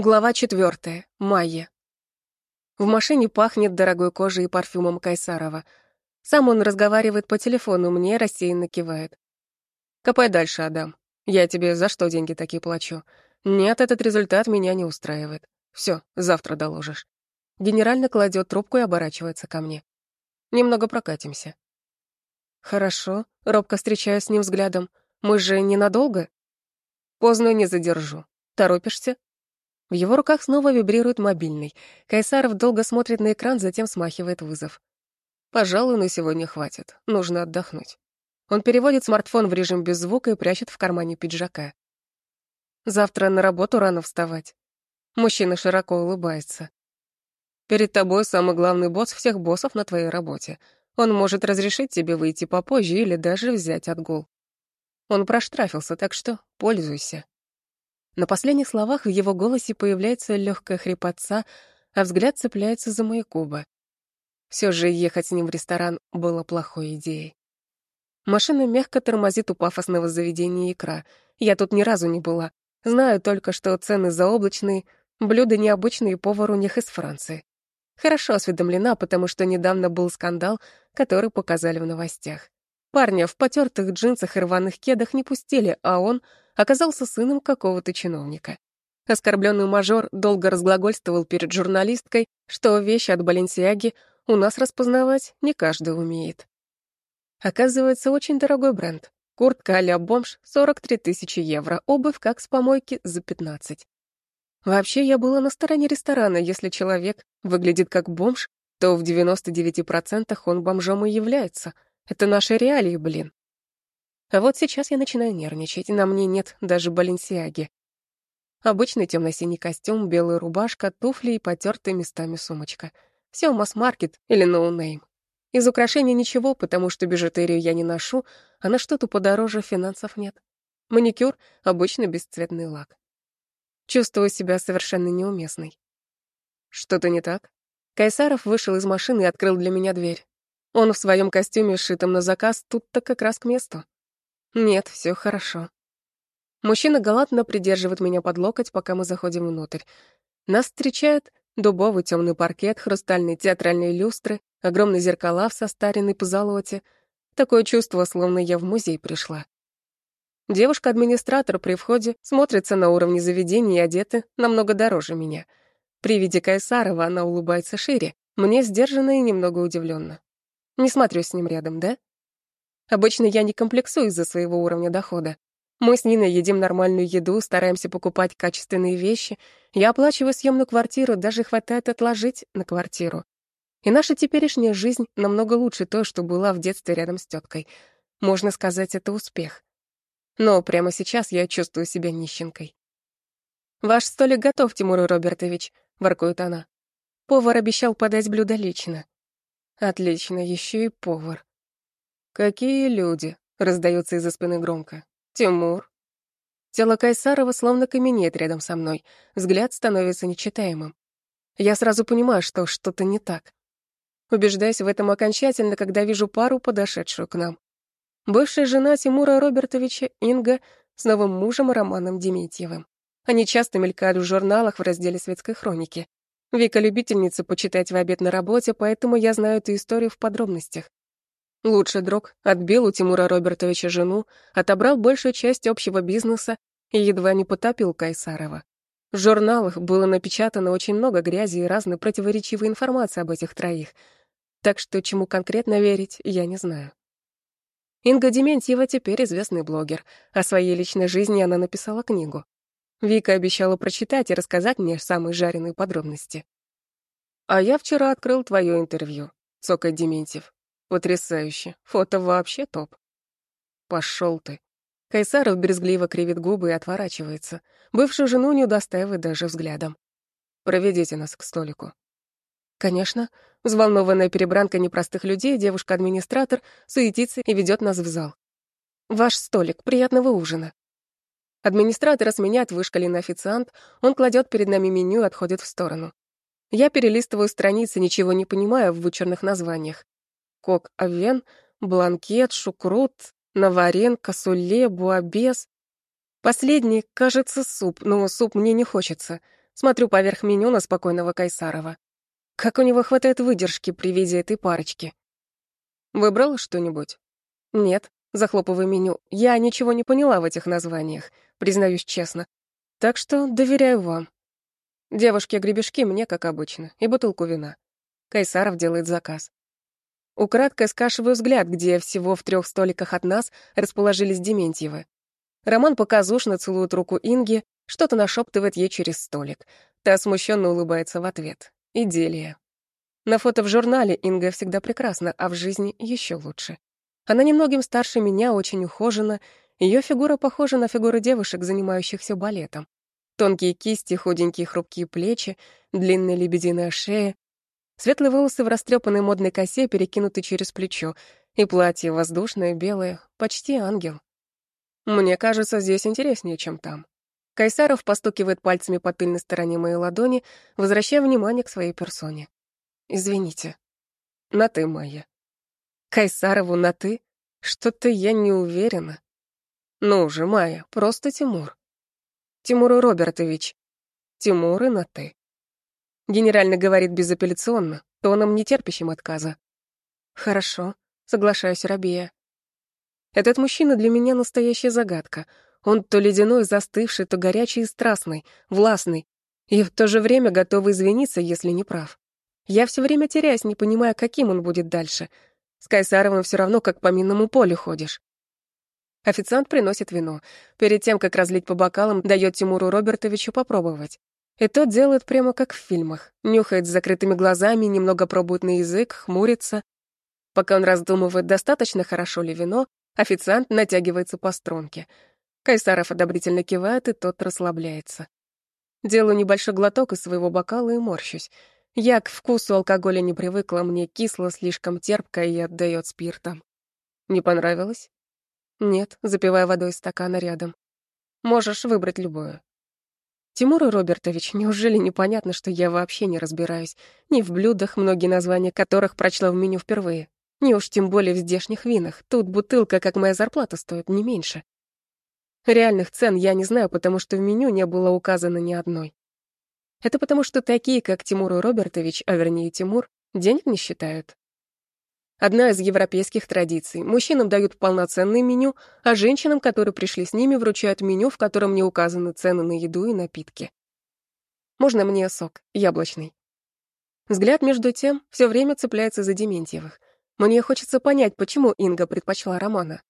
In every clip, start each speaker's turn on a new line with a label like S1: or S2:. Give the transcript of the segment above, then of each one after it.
S1: Глава четвертая. Майя. В машине пахнет дорогой кожей и парфюмом Кайсарова. Сам он разговаривает по телефону, мне рассеянно кивает. «Копай дальше, Адам. Я тебе за что деньги такие плачу? Нет, этот результат меня не устраивает. Все, завтра доложишь». Генерально кладет трубку и оборачивается ко мне. Немного прокатимся. «Хорошо», — робко встречаюсь с ним взглядом. «Мы же ненадолго?» «Поздно не задержу. Торопишься?» В его руках снова вибрирует мобильный. Кайсаров долго смотрит на экран, затем смахивает вызов. «Пожалуй, на сегодня хватит. Нужно отдохнуть». Он переводит смартфон в режим без звука и прячет в кармане пиджака. «Завтра на работу рано вставать». Мужчина широко улыбается. «Перед тобой самый главный босс всех боссов на твоей работе. Он может разрешить тебе выйти попозже или даже взять отгул. Он проштрафился, так что пользуйся». На последних словах в его голосе появляется легкая хрипотца, а взгляд цепляется за мои губы. Все же ехать с ним в ресторан было плохой идеей. Машина мягко тормозит у пафосного заведения икра. Я тут ни разу не была. Знаю только, что цены заоблачные, блюда необычные, повар у них из Франции. Хорошо осведомлена, потому что недавно был скандал, который показали в новостях. Парня в потертых джинсах и рваных кедах не пустили, а он оказался сыном какого-то чиновника. Оскорбленный мажор долго разглагольствовал перед журналисткой, что вещи от Баленсиаги у нас распознавать не каждый умеет. Оказывается, очень дорогой бренд. Куртка а-ля бомж — 43 тысячи евро, обувь как с помойки за 15. Вообще, я была на стороне ресторана. Если человек выглядит как бомж, то в 99% он бомжом и является. Это наши реалии, блин. А вот сейчас я начинаю нервничать, на мне нет даже баленсиаги. Обычный темно-синий костюм, белая рубашка, туфли и потертая местами сумочка. Все масс-маркет или no name. Из украшений ничего, потому что бижутерию я не ношу, а на что-то подороже финансов нет. Маникюр — обычный бесцветный лак. Чувствую себя совершенно неуместной. Что-то не так? Кайсаров вышел из машины и открыл для меня дверь. Он в своем костюме, сшитом на заказ, тут-то как раз к месту. Нет, все хорошо. Мужчина галантно придерживает меня под локоть, пока мы заходим внутрь. Нас встречает дубовый темный паркет, хрустальные театральные люстры, огромные зеркала в состаренной позолоте. Такое чувство, словно я в музей пришла. Девушка-администратор при входе смотрится на уровне заведения и одета намного дороже меня. При виде Кайсарова она улыбается шире, мне сдержанно и немного удивленно. Не смотрю с ним рядом, да? Обычно я не комплексую из-за своего уровня дохода. Мы с Ниной едим нормальную еду, стараемся покупать качественные вещи. Я оплачиваю съемную квартиру, даже хватает отложить на квартиру. И наша теперешняя жизнь намного лучше той, что была в детстве рядом с теткой. Можно сказать, это успех. Но прямо сейчас я чувствую себя нищенкой. «Ваш столик готов, Тимур Робертович», — воркует она. Повар обещал подать блюдо лично. Отлично, еще и повар. «Какие люди!» — раздается из-за спины громко. «Тимур!» Тело Кайсарова словно каменеет рядом со мной. Взгляд становится нечитаемым. Я сразу понимаю, что что-то не так. Убеждаюсь в этом окончательно, когда вижу пару, подошедшую к нам. Бывшая жена Тимура Робертовича, Инга, с новым мужем Романом Дементьевым. Они часто мелькают в журналах в разделе светской хроники. Вика любительница почитать в обед на работе, поэтому я знаю эту историю в подробностях. Лучший друг отбил у Тимура Робертовича жену, отобрал большую часть общего бизнеса и едва не потопил Кайсарова. В журналах было напечатано очень много грязи и разной противоречивой информации об этих троих, так что чему конкретно верить, я не знаю. Инга Дементьева теперь известный блогер. О своей личной жизни она написала книгу. Вика обещала прочитать и рассказать мне самые жареные подробности. «А я вчера открыл твое интервью», — цокает Дементьев. Потрясающе. Фото вообще топ. Пошел ты. Кайсаров брезгливо кривит губы и отворачивается. Бывшую жену не удостаивает даже взглядом. Проведите нас к столику. Конечно. Взволнованная перебранка непростых людей, девушка-администратор суетится и ведет нас в зал. Ваш столик. Приятного ужина. Администратора сменяет вышкаленный официант, он кладет перед нами меню и отходит в сторону. Я перелистываю страницы, ничего не понимая в вычурных названиях кок авен, бланкет, шукрут, наварен, косуле, буабес. Последний, кажется, суп, но суп мне не хочется. Смотрю поверх меню на спокойного Кайсарова. Как у него хватает выдержки при виде этой парочки. Выбрала что-нибудь? Нет, захлопываю меню. Я ничего не поняла в этих названиях, признаюсь честно. Так что доверяю вам. Девушки-гребешки мне, как обычно, и бутылку вина. Кайсаров делает заказ. Украдкой скашиваю взгляд, где всего в трех столиках от нас расположились Дементьевы. Роман показушно целует руку Инги, что-то нашептывает ей через столик. Та смущенно улыбается в ответ. Идиллия. На фото в журнале Инга всегда прекрасна, а в жизни еще лучше. Она немногим старше меня, очень ухожена. Ее фигура похожа на фигуры девушек, занимающихся балетом. Тонкие кисти, худенькие хрупкие плечи, длинная лебединая шея. Светлые волосы в растрепанной модной косе перекинуты через плечо, и платье воздушное, белое, почти ангел. Мне кажется, здесь интереснее, чем там. Кайсаров постукивает пальцами по тыльной стороне моей ладони, возвращая внимание к своей персоне. «Извините». «На «ты», Майя». «Кайсарову на «ты»? Что-то я не уверена». «Ну же, Майя, просто Тимур». «Тимур Робертович». «Тимур и на «ты». Генерально говорит безапелляционно, тоном нетерпящим отказа. «Хорошо», — соглашаюсь, Рабия. Этот мужчина для меня настоящая загадка — он то ледяной, застывший, то горячий и страстный, властный, и в то же время готовый извиниться, если не прав. Я все время теряюсь, не понимая, каким он будет дальше. С Кайсаровым все равно, как по минному полю ходишь. Официант приносит вино. Перед тем, как разлить по бокалам, дает Тимуру Робертовичу попробовать. И тот делает прямо как в фильмах. Нюхает с закрытыми глазами, немного пробует на язык, хмурится. Пока он раздумывает, достаточно хорошо ли вино, официант натягивается по струнке — Кайсаров одобрительно кивает, и тот расслабляется. Делаю небольшой глоток из своего бокала и морщусь. Я к вкусу алкоголя не привыкла, мне кисло, слишком терпко и отдает спиртом. Не понравилось? Нет, запивая водой из стакана рядом. Можешь выбрать любое. Тимур Робертович, неужели непонятно, что я вообще не разбираюсь ни в блюдах, многие названия которых прочла в меню впервые, ни уж тем более в здешних винах. Тут бутылка, как моя зарплата, стоит не меньше. Реальных цен я не знаю, потому что в меню не было указано ни одной. Это потому что такие, как Тимур Робертович, а вернее Тимур, денег не считают. Одна из европейских традиций. Мужчинам дают полноценное меню, а женщинам, которые пришли с ними, вручают меню, в котором не указаны цены на еду и напитки. Можно мне сок, яблочный. Взгляд, между тем, все время цепляется за Дементьевых. Мне хочется понять, почему Инга предпочла Романа.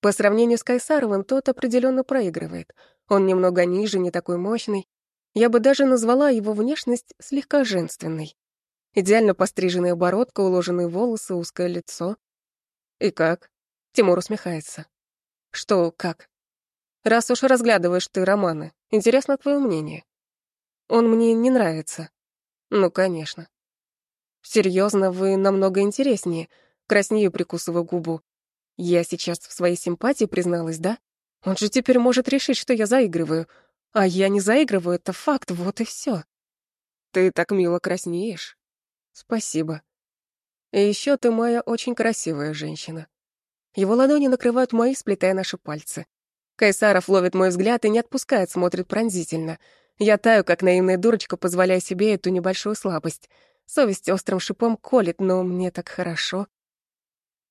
S1: По сравнению с Кайсаровым, тот определенно проигрывает. Он немного ниже, не такой мощный. Я бы даже назвала его внешность слегка женственной. Идеально постриженная бородка, уложенные волосы, узкое лицо. «И как?» Тимур усмехается. «Что, как?» «Раз уж разглядываешь ты романы, интересно твое мнение». «Он мне не нравится». «Ну, конечно». «Серьезно, вы намного интереснее», краснею, прикусываю губу. Я сейчас в своей симпатии призналась, да? Он же теперь может решить, что я заигрываю. А я не заигрываю, это факт, вот и все. Ты так мило краснеешь. Спасибо. И еще ты моя очень красивая женщина. Его ладони накрывают мои, сплетая наши пальцы. Кайсаров ловит мой взгляд и не отпускает, смотрит пронзительно. Я таю, как наивная дурочка, позволяя себе эту небольшую слабость. Совесть острым шипом колет, но мне так хорошо.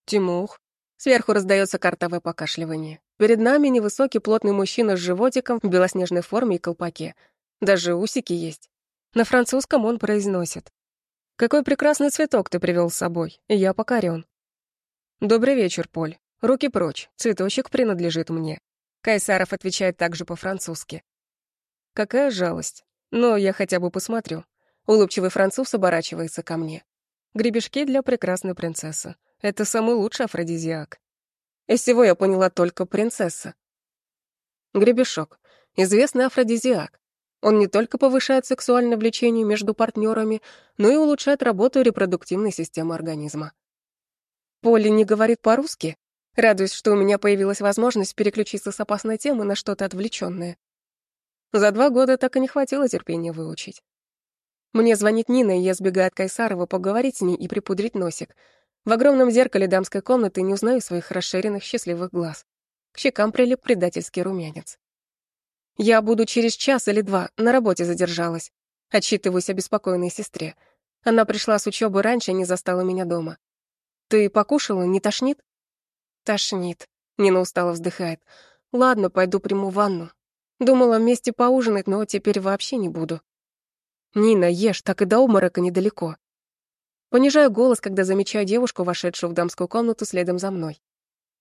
S1: Тимух, Сверху раздается картовое покашливание. Перед нами невысокий плотный мужчина с животиком в белоснежной форме и колпаке. Даже усики есть. На французском он произносит. «Какой прекрасный цветок ты привел с собой, я покорен». «Добрый вечер, Поль. Руки прочь, цветочек принадлежит мне». Кайсаров отвечает также по-французски. «Какая жалость. Но я хотя бы посмотрю». Улыбчивый француз оборачивается ко мне. Гребешки для прекрасной принцессы. Это самый лучший афродизиак. Из всего я поняла только принцесса. Гребешок. Известный афродизиак. Он не только повышает сексуальное влечение между партнерами, но и улучшает работу репродуктивной системы организма. Полли не говорит по-русски. Радуюсь, что у меня появилась возможность переключиться с опасной темы на что-то отвлеченное. За два года так и не хватило терпения выучить. Мне звонит Нина, и я сбегаю от Кайсарова поговорить с ней и припудрить носик, в огромном зеркале дамской комнаты не узнаю своих расширенных счастливых глаз. К щекам прилип предательский румянец. Я буду через час или два, на работе задержалась. Отчитываюсь обеспокоенной сестре. Она пришла с учебы раньше не застала меня дома. Ты покушала, не тошнит? Тошнит. Нина устало вздыхает. Ладно, пойду приму ванну. Думала вместе поужинать, но теперь вообще не буду. Нина, ешь, так и до обморока недалеко. Понижаю голос, когда замечаю девушку, вошедшую в дамскую комнату следом за мной.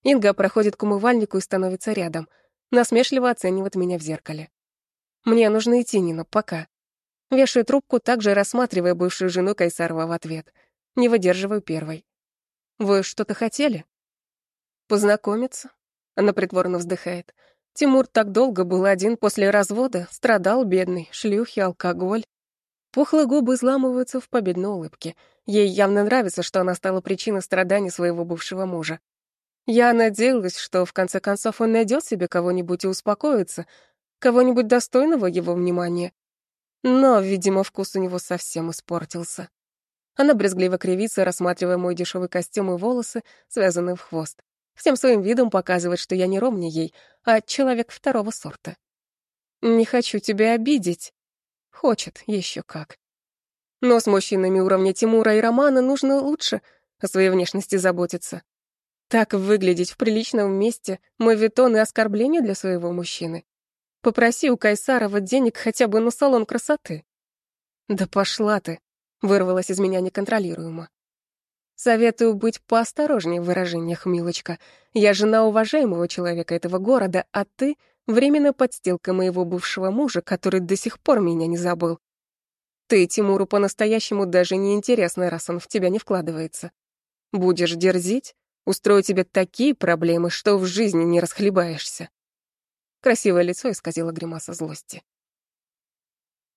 S1: Инга проходит к умывальнику и становится рядом. Насмешливо оценивает меня в зеркале. Мне нужно идти, Нина, пока. Вешаю трубку, также рассматривая бывшую жену Кайсарова в ответ. Не выдерживаю первой. «Вы что-то хотели?» «Познакомиться?» Она притворно вздыхает. Тимур так долго был один после развода, страдал бедный, шлюхи, алкоголь. Пухлые губы изламываются в победной улыбке. Ей явно нравится, что она стала причиной страданий своего бывшего мужа. Я надеялась, что в конце концов он найдет себе кого-нибудь и успокоится, кого-нибудь достойного его внимания. Но, видимо, вкус у него совсем испортился. Она брезгливо кривится, рассматривая мой дешевый костюм и волосы, связанные в хвост. Всем своим видом показывает, что я не ровня ей, а человек второго сорта. Не хочу тебя обидеть. Хочет, еще как. Но с мужчинами уровня Тимура и Романа нужно лучше о своей внешности заботиться. Так выглядеть в приличном месте — мовитон и оскорбление для своего мужчины. Попроси у Кайсарова денег хотя бы на салон красоты. Да пошла ты, вырвалась из меня неконтролируемо. Советую быть поосторожнее в выражениях, милочка. Я жена уважаемого человека этого города, а ты — временно подстилка моего бывшего мужа, который до сих пор меня не забыл. Ты Тимуру по-настоящему даже не интересно, раз он в тебя не вкладывается. Будешь дерзить, устрою тебе такие проблемы, что в жизни не расхлебаешься. Красивое лицо исказило гримаса злости.